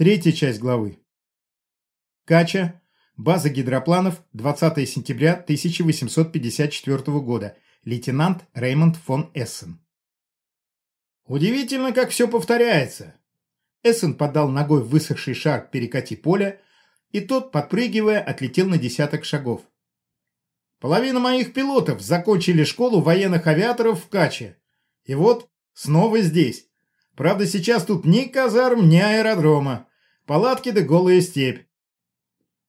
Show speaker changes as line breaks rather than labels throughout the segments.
Третья часть главы. Кача. База гидропланов. 20 сентября 1854 года. Лейтенант Реймонд фон Эссен. Удивительно, как все повторяется. Эссен подал ногой высохший шар перекати поля, и тот, подпрыгивая, отлетел на десяток шагов. Половина моих пилотов закончили школу военных авиаторов в Каче. И вот снова здесь. Правда, сейчас тут ни казарм, ни аэродрома. Палатки да голая степь.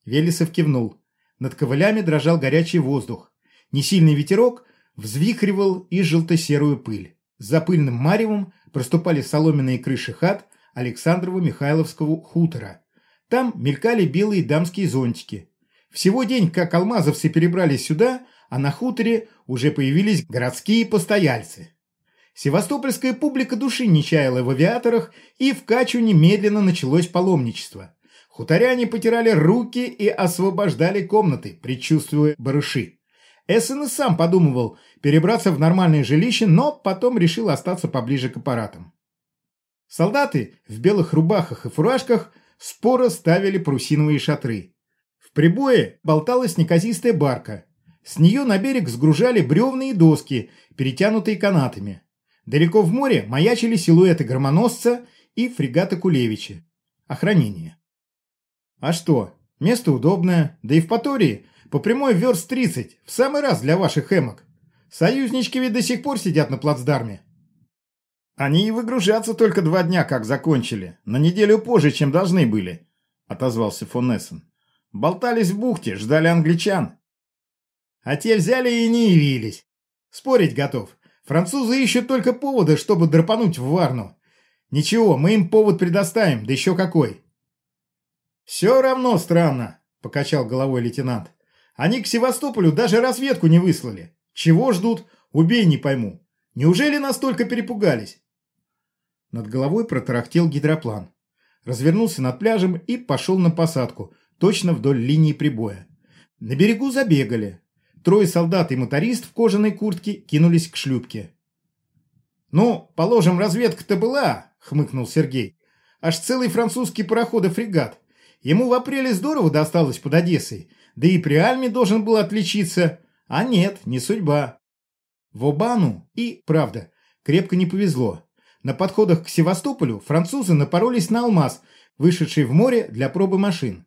Велесов кивнул. Над ковылями дрожал горячий воздух. Несильный ветерок взвихривал и желто-серую пыль. За пыльным маревом проступали соломенные крыши хат Александрово-Михайловского хутора. Там мелькали белые дамские зонтики. Всего день, как алмазовцы перебрались сюда, а на хуторе уже появились городские постояльцы. Севастопольская публика души не чаяла в авиаторах, и в Качу немедленно началось паломничество. Хуторяне потирали руки и освобождали комнаты, предчувствуя барыши. Эссен сам подумывал перебраться в нормальное жилище, но потом решил остаться поближе к аппаратам. Солдаты в белых рубахах и фуражках споро ставили парусиновые шатры. В прибое болталась неказистая барка. С нее на берег сгружали бревна и доски, перетянутые канатами. Далеко в море маячили силуэты громоносца и фрегата Кулевича. Охранение. А что, место удобное, да и в Патории по прямой верст 30, в самый раз для ваших эмок. Союзнички ведь до сих пор сидят на плацдарме. Они и выгружаться только два дня как закончили, на неделю позже, чем должны были, отозвался фон Эссен. Болтались в бухте, ждали англичан. А те взяли и не явились. Спорить готов. Французы ищут только повода, чтобы драпануть в Варну. Ничего, мы им повод предоставим, да еще какой. Все равно странно, покачал головой лейтенант. Они к Севастополю даже разведку не выслали. Чего ждут, убей не пойму. Неужели настолько перепугались? Над головой протарахтел гидроплан. Развернулся над пляжем и пошел на посадку, точно вдоль линии прибоя. На берегу забегали. Трое солдат и моторист в кожаной куртке кинулись к шлюпке. «Ну, положим, разведка-то была», — хмыкнул Сергей. «Аж целый французский пароход-фрегат. Ему в апреле здорово досталось под Одессой, да и при Альме должен был отличиться. А нет, не судьба». В Обану и, правда, крепко не повезло. На подходах к Севастополю французы напоролись на алмаз, вышедший в море для пробы машин.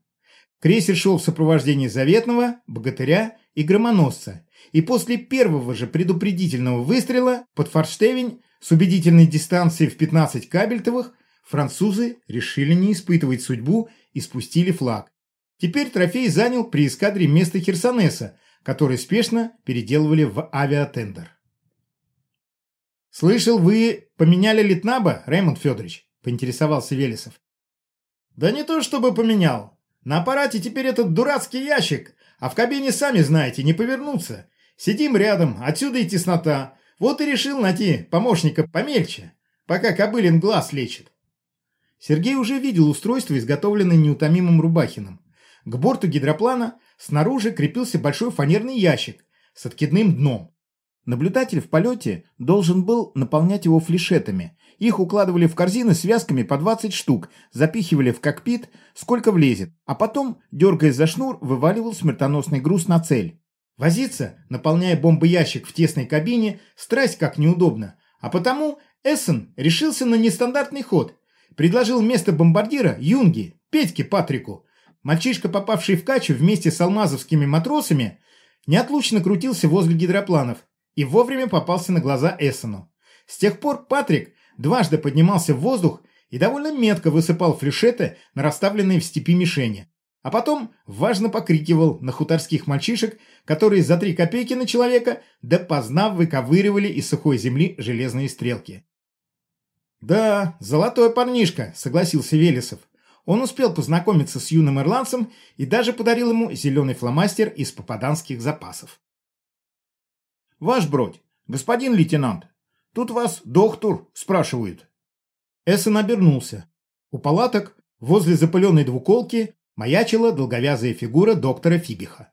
Крейсер шел в сопровождении заветного, богатыря и громоносца, и после первого же предупредительного выстрела под форштевень с убедительной дистанцией в 15 кабельтовых французы решили не испытывать судьбу и спустили флаг. Теперь трофей занял при эскадре место Херсонеса, который спешно переделывали в авиатендер. «Слышал, вы поменяли Литнаба, Реймонд Федорович?» – поинтересовался Велесов. «Да не то чтобы поменял. На аппарате теперь этот дурацкий ящик, а в кабине, сами знаете, не повернуться. Сидим рядом, отсюда и теснота. Вот и решил найти помощника помельче, пока Кобылин глаз лечит». Сергей уже видел устройство, изготовленное неутомимым Рубахиным. К борту гидроплана снаружи крепился большой фанерный ящик с откидным дном. Наблюдатель в полете должен был наполнять его флешетами. Их укладывали в корзины связками по 20 штук, запихивали в кокпит, сколько влезет, а потом, дергаясь за шнур, вываливал смертоносный груз на цель. Возиться, наполняя бомбоящик в тесной кабине, страсть как неудобно. А потому Эссен решился на нестандартный ход. Предложил место бомбардира Юнги, Петьке Патрику. Мальчишка, попавший в качу вместе с алмазовскими матросами, неотлучно крутился возле гидропланов, и вовремя попался на глаза Эссену. С тех пор Патрик дважды поднимался в воздух и довольно метко высыпал флешеты на расставленные в степи мишени. А потом важно покрикивал на хуторских мальчишек, которые за три копейки на человека допоздна выковыривали из сухой земли железные стрелки. «Да, золотой парнишка», — согласился Велесов. Он успел познакомиться с юным ирландцем и даже подарил ему зеленый фломастер из попаданских запасов. «Ваш бродь, господин лейтенант, тут вас доктор спрашивает». Эссен обернулся. У палаток, возле запыленной двуколки, маячила долговязая фигура доктора Фибиха.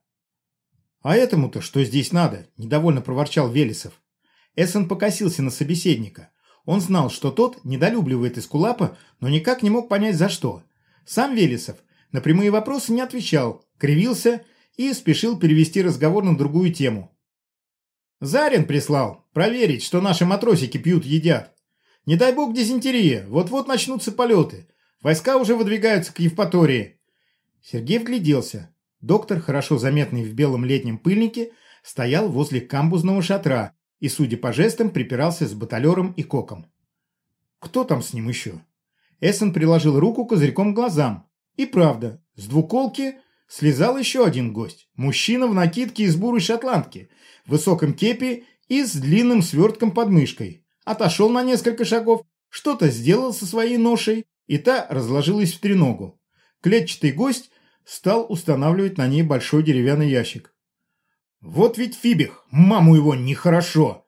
«А этому-то что здесь надо?» – недовольно проворчал Велесов. Эссен покосился на собеседника. Он знал, что тот недолюбливает Эскулапа, но никак не мог понять за что. Сам Велесов на прямые вопросы не отвечал, кривился и спешил перевести разговор на другую тему. Зарин прислал проверить, что наши матросики пьют-едят. Не дай бог дизентерия, вот-вот начнутся полеты. Войска уже выдвигаются к Евпатории. Сергей вгляделся. Доктор, хорошо заметный в белом летнем пыльнике, стоял возле камбузного шатра и, судя по жестам, припирался с баталером и коком. Кто там с ним еще? Эссен приложил руку козырьком к глазам. И правда, с двуколки слезал еще один гость. Мужчина в накидке из бурой шотландки, в высоком кепи и с длинным свертком под мышкой. Отошел на несколько шагов, что-то сделал со своей ношей, и та разложилась в треногу. Клетчатый гость стал устанавливать на ней большой деревянный ящик. «Вот ведь Фибих, маму его, нехорошо!»